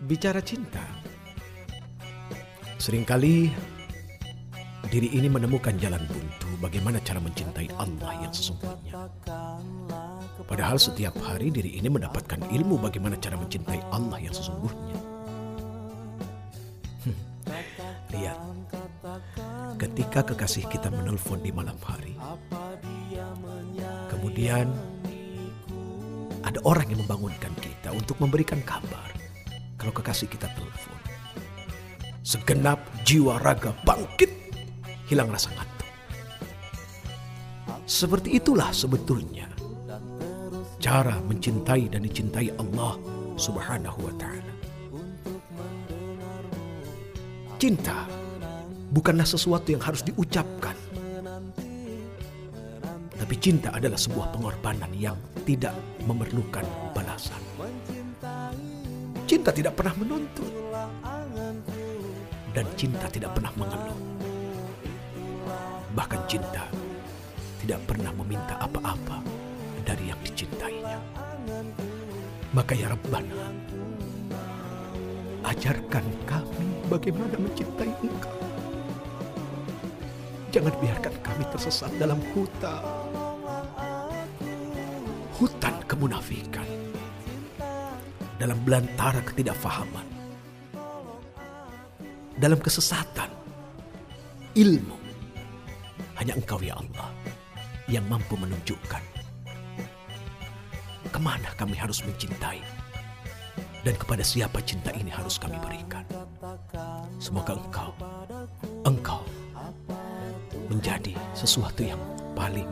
Bicara cinta, sering kali diri ini menemukan jalan buntu bagaimana cara mencintai Allah yang sesungguhnya. Padahal setiap hari diri ini mendapatkan ilmu bagaimana cara mencintai Allah yang sesungguhnya. Hmm, lihat, ketika kekasih kita menelpon di malam hari, kemudian ada orang yang membangunkan kita untuk memberikan kabar kalau kekasih kita telepon. Segenap jiwa raga bangkit, hilang rasa ngantuk. Seperti itulah sebetulnya cara mencintai dan dicintai Allah Subhanahu wa taala. Cinta bukanlah sesuatu yang harus diucapkan. Tapi cinta adalah sebuah pengorbanan yang tidak memerlukan balasan. Cinta tidak pernah menuntut. Dan cinta tidak pernah mengeluh. Bahkan cinta tidak pernah meminta apa-apa dari yang dicintainya. Maka ya Rabbana, ajarkan kami bagaimana mencintai Engkau. Jangan biarkan kami tersesat dalam hutan. Hutan kemunafikan dalam belantara ketidakfahaman, dalam kesesatan, ilmu. Hanya Engkau ya Allah yang mampu menunjukkan ke mana kami harus mencintai dan kepada siapa cinta ini harus kami berikan. Semoga Engkau, Engkau menjadi sesuatu yang paling